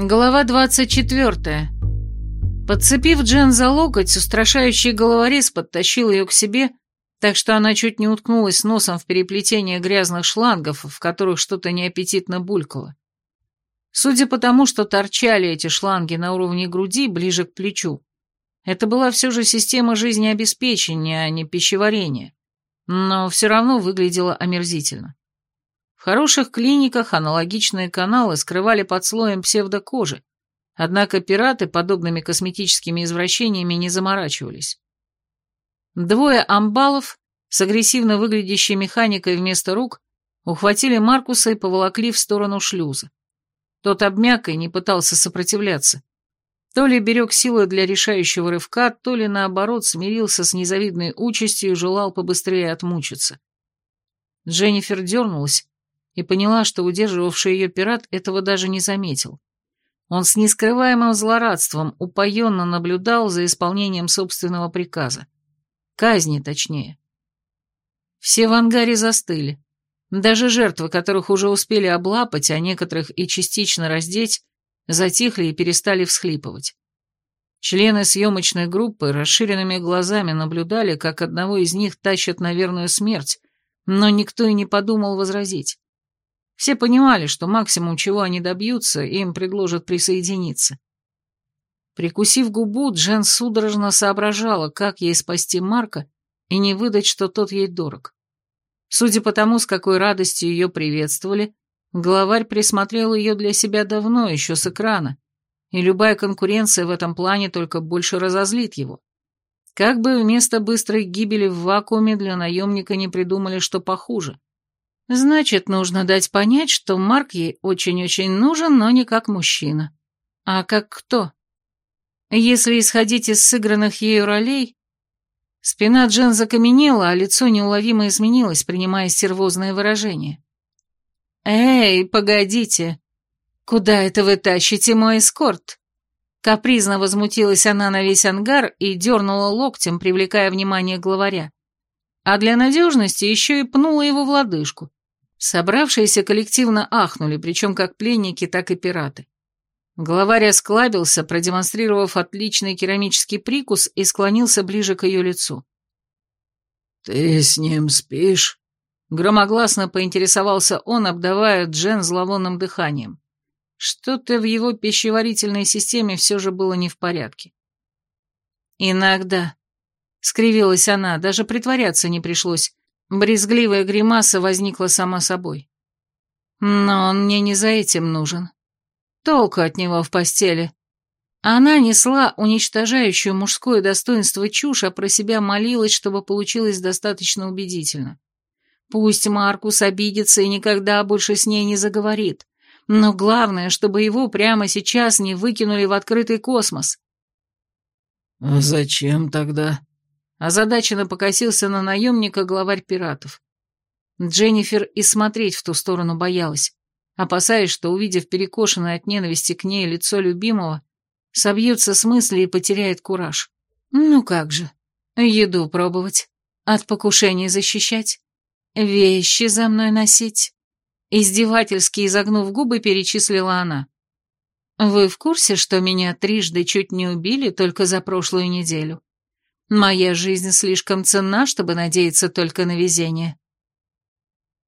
Глава 24. Подцепив Джен за локоть, устрашающий головорез подтащил ее к себе, так что она чуть не уткнулась носом в переплетение грязных шлангов, в которых что-то неаппетитно булькало. Судя по тому, что торчали эти шланги на уровне груди, ближе к плечу, это была все же система жизнеобеспечения, а не пищеварения, но все равно выглядела омерзительно. Хороших клиниках аналогичные каналы скрывали под слоем псевдокожи, однако пираты подобными косметическими извращениями не заморачивались. Двое амбалов с агрессивно выглядящей механикой вместо рук ухватили Маркуса и поволокли в сторону шлюза. Тот обмяк и не пытался сопротивляться. То ли берег силы для решающего рывка, то ли, наоборот, смирился с незавидной участью и желал побыстрее отмучиться. Дженнифер дернулась, и поняла, что удерживавший ее пират этого даже не заметил. Он с нескрываемым злорадством упоенно наблюдал за исполнением собственного приказа. Казни, точнее. Все в ангаре застыли. Даже жертвы, которых уже успели облапать, а некоторых и частично раздеть, затихли и перестали всхлипывать. Члены съемочной группы расширенными глазами наблюдали, как одного из них тащат на верную смерть, но никто и не подумал возразить. Все понимали, что максимум, чего они добьются, им предложат присоединиться. Прикусив губу, Джен судорожно соображала, как ей спасти Марка и не выдать, что тот ей дорог. Судя по тому, с какой радостью ее приветствовали, главарь присмотрел ее для себя давно, еще с экрана, и любая конкуренция в этом плане только больше разозлит его. Как бы вместо быстрой гибели в вакууме для наемника не придумали, что похуже. Значит, нужно дать понять, что Марк ей очень-очень нужен, но не как мужчина. А как кто? Если исходить из сыгранных ею ролей... Спина Джен закаменела, а лицо неуловимо изменилось, принимая стервозное выражение. «Эй, погодите! Куда это вы тащите мой эскорт?» Капризно возмутилась она на весь ангар и дернула локтем, привлекая внимание главаря. А для надежности еще и пнула его в лодыжку. Собравшиеся коллективно ахнули, причем как пленники, так и пираты. Главарь осклабился, продемонстрировав отличный керамический прикус и склонился ближе к ее лицу. «Ты с ним спишь?» Громогласно поинтересовался он, обдавая Джен зловонным дыханием. Что-то в его пищеварительной системе все же было не в порядке. «Иногда», — скривилась она, даже притворяться не пришлось, Брезгливая гримаса возникла сама собой. Но он мне не за этим нужен. Толку от него в постели. Она несла уничтожающую мужское достоинство чушь, а про себя молилась, чтобы получилось достаточно убедительно. Пусть Маркус обидится и никогда больше с ней не заговорит, но главное, чтобы его прямо сейчас не выкинули в открытый космос. «А зачем тогда?» Озадаченно покосился на наемника главарь пиратов. Дженнифер и смотреть в ту сторону боялась, опасаясь, что, увидев перекошенное от ненависти к ней лицо любимого, собьется с мысли и потеряет кураж. Ну как же, еду пробовать, от покушений защищать, вещи за мной носить. Издевательски изогнув губы, перечислила она. «Вы в курсе, что меня трижды чуть не убили только за прошлую неделю? Моя жизнь слишком ценна, чтобы надеяться только на везение.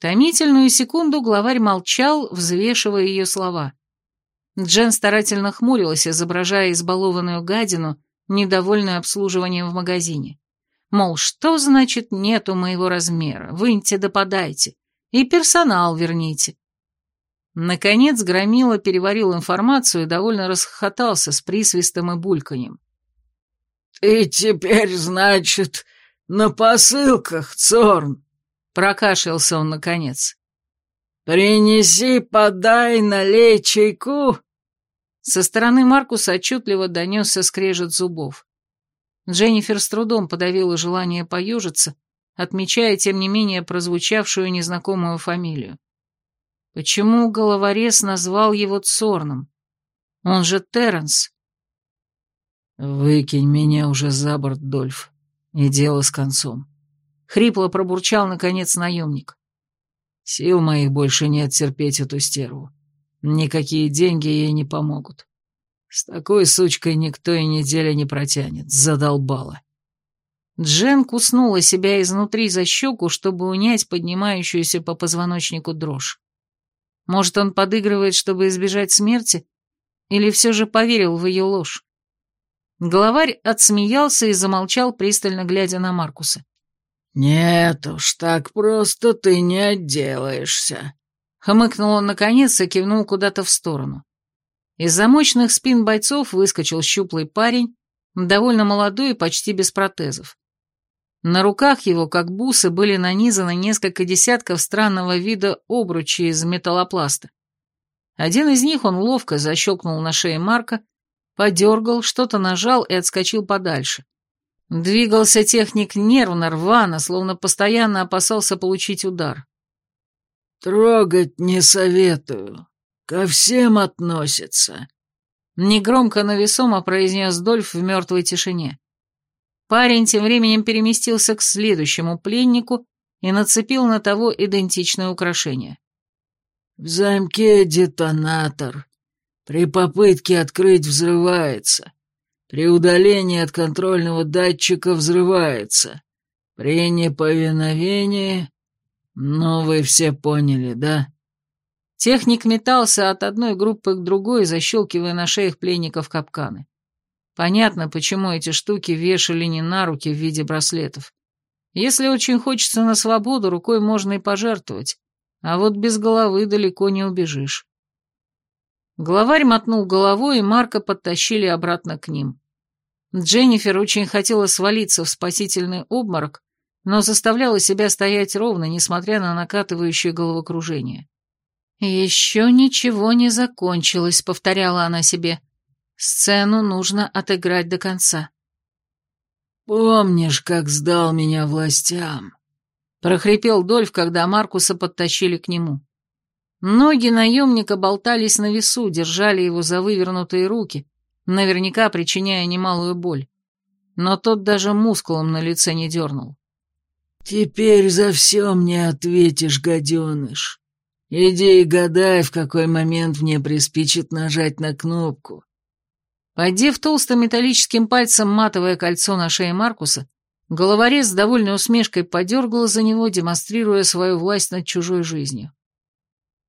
Томительную секунду главарь молчал, взвешивая ее слова. Джен старательно хмурилась, изображая избалованную гадину, недовольную обслуживанием в магазине. Мол, что значит нету моего размера? Выньте да подайте. И персонал верните. Наконец Громила переварил информацию и довольно расхохотался с присвистом и бульканьем. «Ты теперь, значит, на посылках, Цорн?» Прокашлялся он наконец. «Принеси, подай, налей чайку». Со стороны Маркуса отчетливо донесся скрежет зубов. Дженнифер с трудом подавила желание поюжиться, отмечая, тем не менее, прозвучавшую незнакомую фамилию. Почему головорез назвал его Цорном? Он же Терренс. «Выкинь меня уже за борт, Дольф, и дело с концом», — хрипло пробурчал, наконец, наемник. «Сил моих больше нет терпеть эту стерву. Никакие деньги ей не помогут. С такой сучкой никто и недели не протянет, задолбала. Джен куснула себя изнутри за щеку, чтобы унять поднимающуюся по позвоночнику дрожь. Может, он подыгрывает, чтобы избежать смерти? Или все же поверил в ее ложь? Главарь отсмеялся и замолчал, пристально глядя на Маркуса. «Нет уж, так просто ты не отделаешься», — хмыкнул он наконец и кивнул куда-то в сторону. Из замочных спин бойцов выскочил щуплый парень, довольно молодой и почти без протезов. На руках его, как бусы, были нанизаны несколько десятков странного вида обручей из металлопласта. Один из них он ловко защелкнул на шее Марка, подергал, что-то нажал и отскочил подальше. Двигался техник нервно, рвано, словно постоянно опасался получить удар. «Трогать не советую. Ко всем относится», — негромко, но весомо произнес Дольф в мертвой тишине. Парень тем временем переместился к следующему пленнику и нацепил на того идентичное украшение. «В замке детонатор. При попытке открыть взрывается. При удалении от контрольного датчика взрывается. При неповиновении... Ну, вы все поняли, да?» Техник метался от одной группы к другой, защелкивая на шеях пленников капканы. Понятно, почему эти штуки вешали не на руки в виде браслетов. Если очень хочется на свободу, рукой можно и пожертвовать, а вот без головы далеко не убежишь. Главарь мотнул головой, и Марка подтащили обратно к ним. Дженнифер очень хотела свалиться в спасительный обморок, но заставляла себя стоять ровно, несмотря на накатывающее головокружение. «Еще ничего не закончилось», — повторяла она себе. Сцену нужно отыграть до конца. «Помнишь, как сдал меня властям?» — прохрипел Дольф, когда Маркуса подтащили к нему. Ноги наемника болтались на весу, держали его за вывернутые руки, наверняка причиняя немалую боль. Но тот даже мускулом на лице не дернул. «Теперь за все мне ответишь, гаденыш. Иди и гадай, в какой момент мне приспичит нажать на кнопку. Поддев толстым металлическим пальцем матовое кольцо на шее Маркуса, головорез с довольной усмешкой подергал за него, демонстрируя свою власть над чужой жизнью.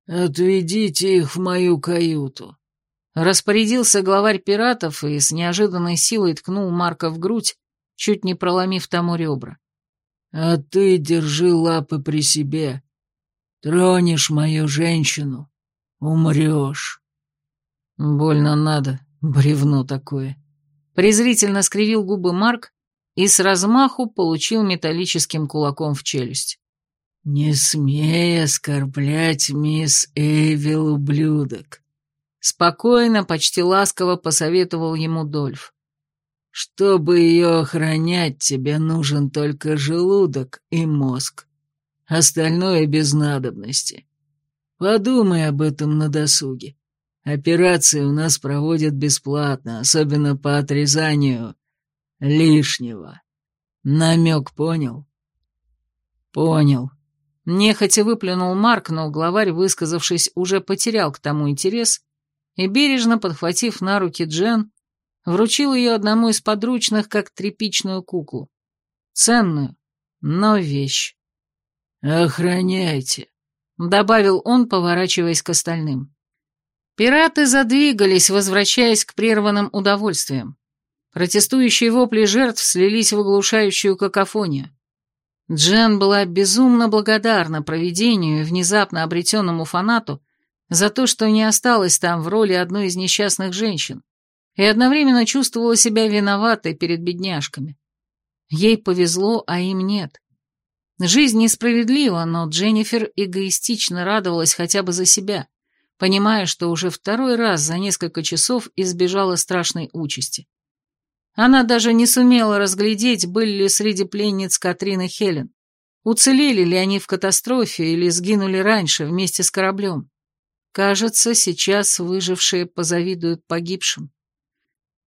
«Отведите их в мою каюту», — распорядился главарь пиратов и с неожиданной силой ткнул Марка в грудь, чуть не проломив тому ребра. «А ты держи лапы при себе. Тронешь мою женщину — умрешь». «Больно надо», Бревно такое. Презрительно скривил губы Марк и с размаху получил металлическим кулаком в челюсть. «Не смей оскорблять мисс Эйвил, ублюдок!» Спокойно, почти ласково посоветовал ему Дольф. «Чтобы ее охранять, тебе нужен только желудок и мозг. Остальное без надобности. Подумай об этом на досуге. Операции у нас проводят бесплатно, особенно по отрезанию лишнего. Намек понял? Понял. Нехотя выплюнул Марк, но главарь, высказавшись, уже потерял к тому интерес и, бережно подхватив на руки Джен, вручил ее одному из подручных, как тряпичную куклу. Ценную, но вещь. «Охраняйте», — добавил он, поворачиваясь к остальным. Пираты задвигались, возвращаясь к прерванным удовольствиям. Протестующие вопли жертв слились в оглушающую какофонию. Джен была безумно благодарна провидению и внезапно обретенному фанату за то, что не осталась там в роли одной из несчастных женщин, и одновременно чувствовала себя виноватой перед бедняжками. Ей повезло, а им нет. Жизнь несправедлива, но Дженнифер эгоистично радовалась хотя бы за себя понимая, что уже второй раз за несколько часов избежала страшной участи. Она даже не сумела разглядеть, были ли среди пленниц Катрин и Хелен. Уцелели ли они в катастрофе или сгинули раньше вместе с кораблем? Кажется, сейчас выжившие позавидуют погибшим.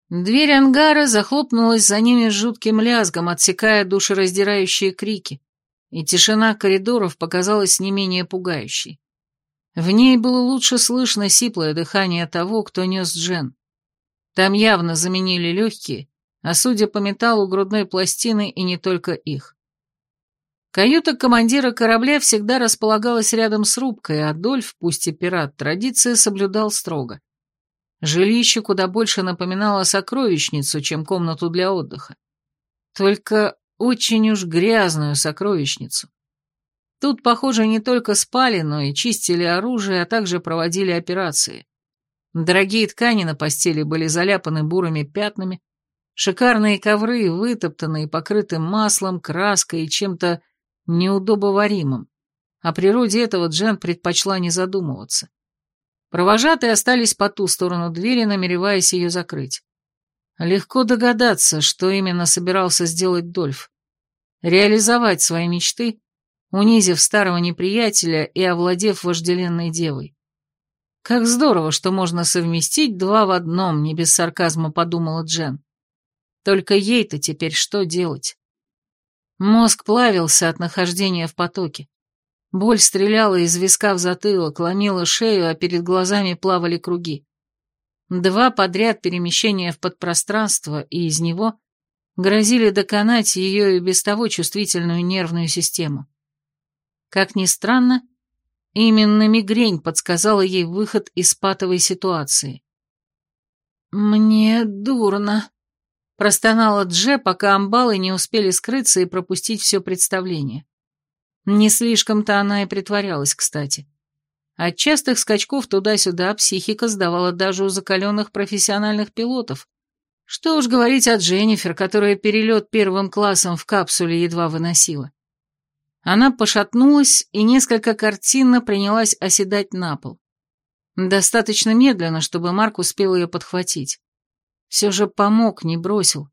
Дверь ангара захлопнулась за ними с жутким лязгом, отсекая душераздирающие крики, и тишина коридоров показалась не менее пугающей. В ней было лучше слышно сиплое дыхание того, кто нес Джен. Там явно заменили легкие, а судя по металлу грудной пластины и не только их. Каюта командира корабля всегда располагалась рядом с рубкой, а Дольф, пусть и пират, традиции соблюдал строго. Жилище куда больше напоминало сокровищницу, чем комнату для отдыха. Только очень уж грязную сокровищницу. Тут, похоже, не только спали, но и чистили оружие, а также проводили операции. Дорогие ткани на постели были заляпаны бурыми пятнами, шикарные ковры вытоптанные, покрыты маслом, краской и чем-то неудобоваримым. О природе этого Джен предпочла не задумываться. Провожатые остались по ту сторону двери, намереваясь ее закрыть. Легко догадаться, что именно собирался сделать Дольф. Реализовать свои мечты, унизив старого неприятеля и овладев вожделенной девой. Как здорово, что можно совместить два в одном, не без сарказма подумала Джен. Только ей-то теперь что делать? Мозг плавился от нахождения в потоке. Боль стреляла из виска в затылок, ломила шею, а перед глазами плавали круги. Два подряд перемещения в подпространство, и из него грозили доконать ее и без того чувствительную нервную систему. Как ни странно, именно мигрень подсказала ей выход из патовой ситуации. «Мне дурно», Простонала Дже, пока амбалы не успели скрыться и пропустить все представление. Не слишком-то она и притворялась, кстати. От частых скачков туда-сюда психика сдавала даже у закаленных профессиональных пилотов. Что уж говорить о Дженнифер, которая перелет первым классом в капсуле едва выносила. Она пошатнулась и несколько картинно принялась оседать на пол. Достаточно медленно, чтобы Марк успел ее подхватить. Все же помог, не бросил.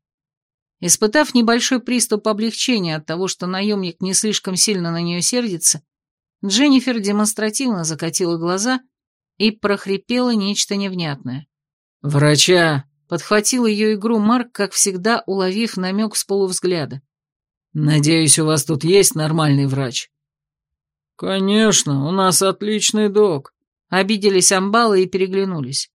Испытав небольшой приступ облегчения от того, что наемник не слишком сильно на нее сердится, Дженнифер демонстративно закатила глаза и прохрипела нечто невнятное. «Врача!» — подхватил ее игру Марк, как всегда, уловив намек с полувзгляда. «Надеюсь, у вас тут есть нормальный врач?» «Конечно, у нас отличный док», — обиделись амбалы и переглянулись.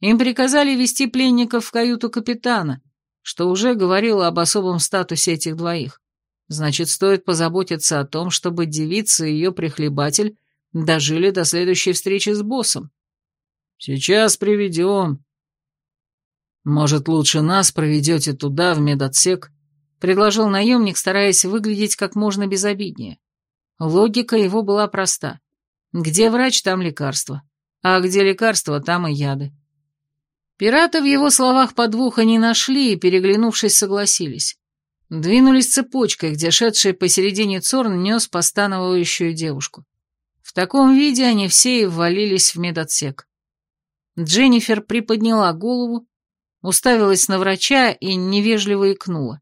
Им приказали вести пленников в каюту капитана, что уже говорило об особом статусе этих двоих. Значит, стоит позаботиться о том, чтобы девица и ее прихлебатель дожили до следующей встречи с боссом. Сейчас приведем. Может, лучше нас проведете туда, в медотсек? Предложил наемник, стараясь выглядеть как можно безобиднее. Логика его была проста. Где врач, там лекарство. А где лекарство, там и яды. Пираты в его словах подвоха не нашли и, переглянувшись, согласились. Двинулись цепочкой, где шедший посередине Цорн нес постановающую девушку. В таком виде они все и ввалились в медотсек. Дженнифер приподняла голову, уставилась на врача и невежливо икнула.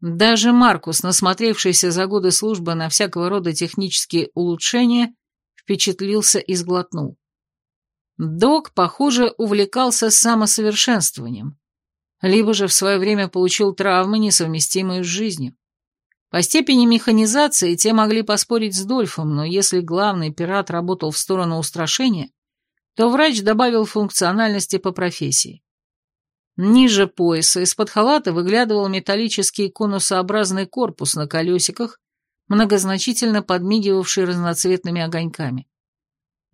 Даже Маркус, насмотревшийся за годы службы на всякого рода технические улучшения, впечатлился и сглотнул. Док, похоже, увлекался самосовершенствованием, либо же в свое время получил травмы, несовместимые с жизнью. По степени механизации те могли поспорить с Дольфом, но если главный пират работал в сторону устрашения, то врач добавил функциональности по профессии. Ниже пояса из-под халата выглядывал металлический конусообразный корпус на колесиках, многозначительно подмигивавший разноцветными огоньками.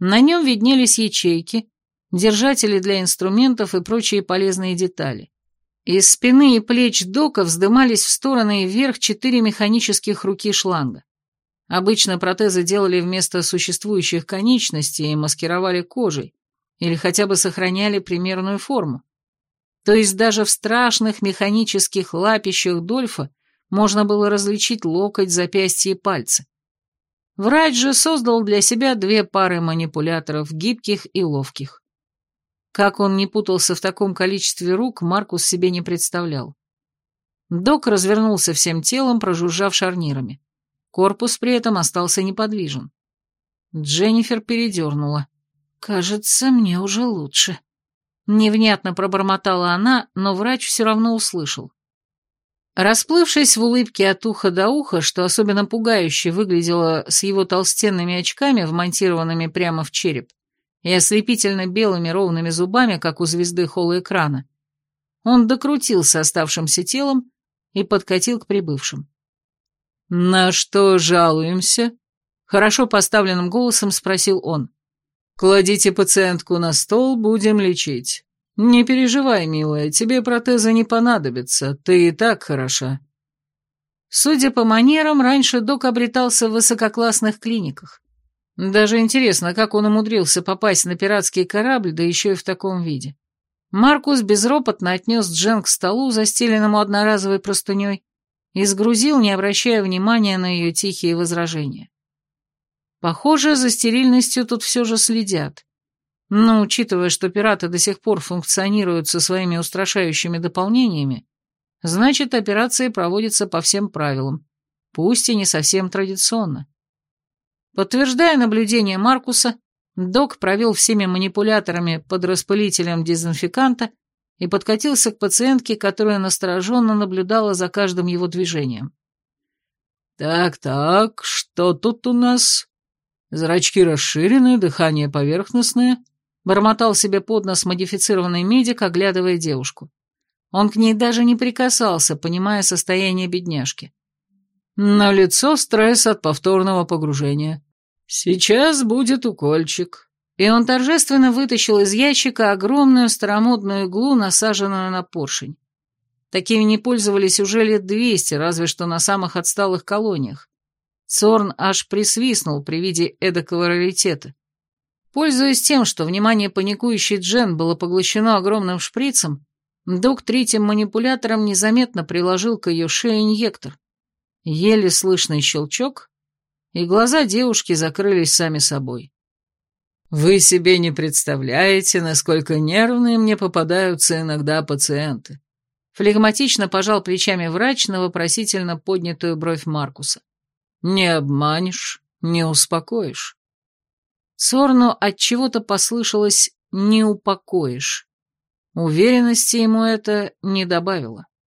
На нем виднелись ячейки, держатели для инструментов и прочие полезные детали. Из спины и плеч дока вздымались в стороны и вверх четыре механических руки шланга. Обычно протезы делали вместо существующих конечностей и маскировали кожей, или хотя бы сохраняли примерную форму. То есть даже в страшных механических лапищах Дольфа можно было различить локоть, запястье и пальцы. Врач же создал для себя две пары манипуляторов, гибких и ловких. Как он не путался в таком количестве рук, Маркус себе не представлял. Док развернулся всем телом, прожужжав шарнирами. Корпус при этом остался неподвижен. Дженнифер передернула. «Кажется, мне уже лучше». Невнятно пробормотала она, но врач все равно услышал. Расплывшись в улыбке от уха до уха, что особенно пугающе выглядело с его толстенными очками, вмонтированными прямо в череп, и ослепительно белыми ровными зубами, как у звезды холоэкрана, он докрутился оставшимся телом и подкатил к прибывшим. «На что жалуемся?» — хорошо поставленным голосом спросил он. «Кладите пациентку на стол, будем лечить. Не переживай, милая, тебе протезы не понадобятся, ты и так хороша». Судя по манерам, раньше док обретался в высококлассных клиниках. Даже интересно, как он умудрился попасть на пиратский корабль, да еще и в таком виде. Маркус безропотно отнес Джен к столу, застеленному одноразовой простыней, и сгрузил, не обращая внимания на ее тихие возражения. Похоже, за стерильностью тут все же следят. Но, учитывая, что пираты до сих пор функционируют со своими устрашающими дополнениями, значит, операции проводятся по всем правилам, пусть и не совсем традиционно. Подтверждая наблюдение Маркуса, док провел всеми манипуляторами под распылителем дезинфеканта и подкатился к пациентке, которая настороженно наблюдала за каждым его движением. «Так-так, что тут у нас?» Зрачки расширены, дыхание поверхностное. Бормотал себе под нос модифицированный медик, оглядывая девушку. Он к ней даже не прикасался, понимая состояние бедняжки. На лицо стресс от повторного погружения. Сейчас будет укольчик. И он торжественно вытащил из ящика огромную старомодную иглу, насаженную на поршень. Такими не пользовались уже лет двести, разве что на самых отсталых колониях. Цорн аж присвистнул при виде эдакого раритета. Пользуясь тем, что внимание паникующей Джен было поглощено огромным шприцем, док третьим манипулятором незаметно приложил к ее шее инъектор. Еле слышный щелчок, и глаза девушки закрылись сами собой. «Вы себе не представляете, насколько нервные мне попадаются иногда пациенты», флегматично пожал плечами врач на вопросительно поднятую бровь Маркуса. «Не обманешь, не успокоишь». Сорну от чего-то послышалось «не упокоишь». Уверенности ему это не добавило.